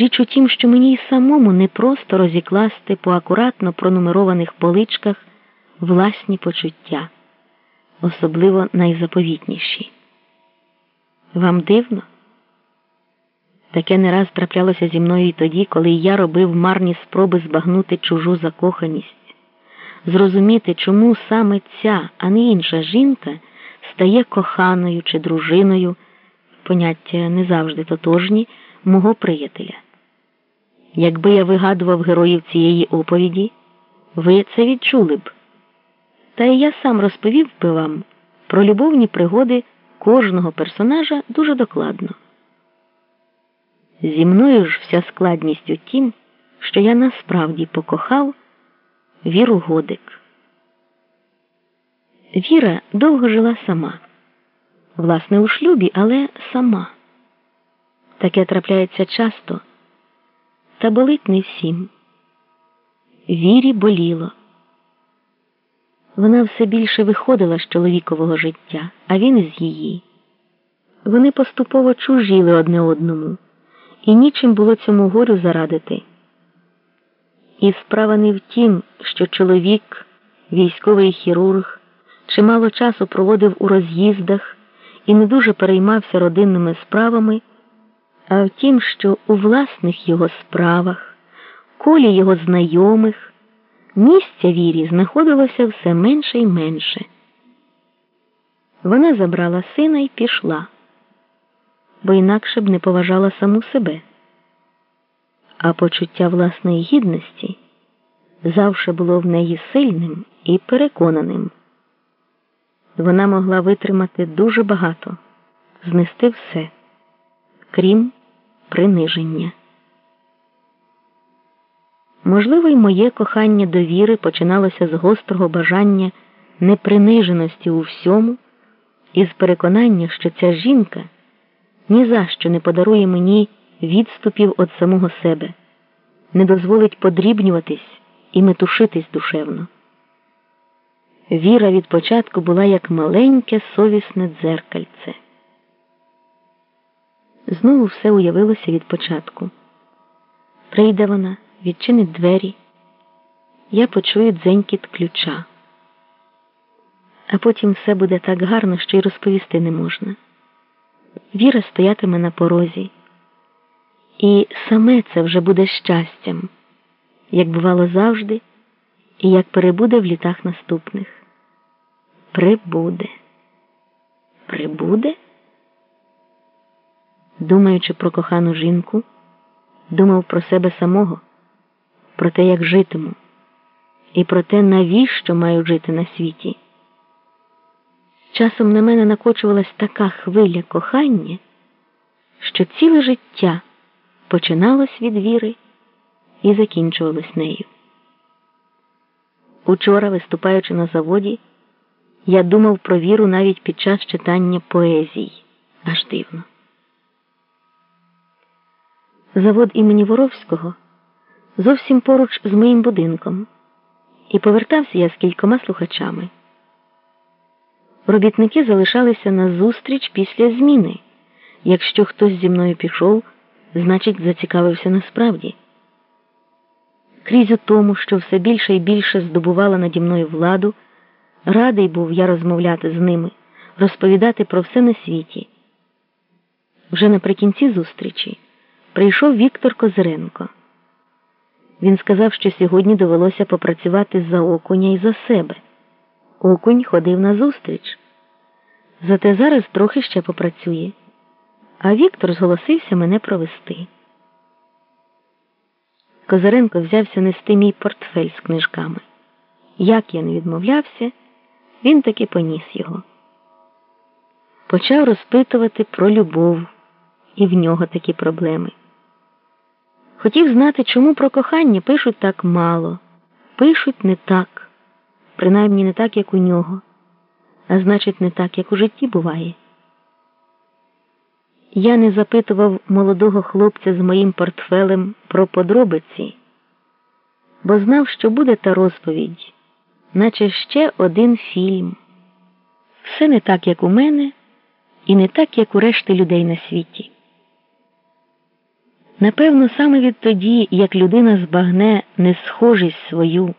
Річ у тім, що мені й самому не просто розікласти по акуратно пронумерованих поличках власні почуття, особливо найзаповітніші. Вам дивно? Таке не раз траплялося зі мною і тоді, коли я робив марні спроби збагнути чужу закоханість, зрозуміти, чому саме ця, а не інша жінка стає коханою чи дружиною, поняття не завжди тотожні, мого приятеля. Якби я вигадував героїв цієї оповіді, ви це відчули б. Та і я сам розповів би вам про любовні пригоди кожного персонажа дуже докладно. Зі мною ж вся складність у тім, що я насправді покохав Віру Годик. Віра довго жила сама, власне, у шлюбі, але сама. Таке трапляється часто, та болить не всім. Вірі боліло. Вона все більше виходила з чоловікового життя, а він з її. Вони поступово чужіли одне одному, і нічим було цьому горю зарадити. І справа не в тім, що чоловік, військовий хірург, чимало часу проводив у роз'їздах і не дуже переймався родинними справами, а в тім, що у власних його справах, колі його знайомих. Місця вірі знаходилося все менше і менше. Вона забрала сина і пішла, бо інакше б не поважала саму себе, а почуття власної гідності завше було в неї сильним і переконаним. Вона могла витримати дуже багато, знести все, крім приниження. Можливо, й моє кохання довіри починалося з гострого бажання неприниженості у всьому і з переконання, що ця жінка ні за що не подарує мені відступів від самого себе, не дозволить подрібнюватись і метушитись душевно. Віра від початку була як маленьке совісне дзеркальце. Знову все уявилося від початку. Прийде вона відчинить двері, я почую дзенькіт ключа. А потім все буде так гарно, що й розповісти не можна. Віра стоятиме на порозі, і саме це вже буде щастям, як бувало завжди, і як перебуде в літах наступних. Прибуде. Прибуде? Думаючи про кохану жінку, думав про себе самого про те, як житиму, і про те, навіщо маю жити на світі. Часом на мене накочувалась така хвиля кохання, що ціле життя починалось від віри і закінчувалось нею. Учора, виступаючи на заводі, я думав про віру навіть під час читання поезій. Аж дивно. Завод імені Воровського зовсім поруч з моїм будинком, і повертався я з кількома слухачами. Робітники залишалися на зустріч після зміни. Якщо хтось зі мною пішов, значить, зацікавився насправді. Крізь у тому, що все більше і більше здобувала наді мною владу, радий був я розмовляти з ними, розповідати про все на світі. Вже наприкінці зустрічі прийшов Віктор Козиренко. Він сказав, що сьогодні довелося попрацювати за окуня і за себе. Окунь ходив на зустріч. Зате зараз трохи ще попрацює. А Віктор зголосився мене провести. Козаренко взявся нести мій портфель з книжками. Як я не відмовлявся, він таки поніс його. Почав розпитувати про любов, і в нього такі проблеми. Хотів знати, чому про кохання пишуть так мало, пишуть не так, принаймні не так, як у нього, а значить, не так, як у житті буває. Я не запитував молодого хлопця з моїм портфелем про подробиці, бо знав, що буде та розповідь, наче ще один фільм. Все не так, як у мене, і не так, як у решти людей на світі. Напевно, саме відтоді, як людина збагне несхожість свою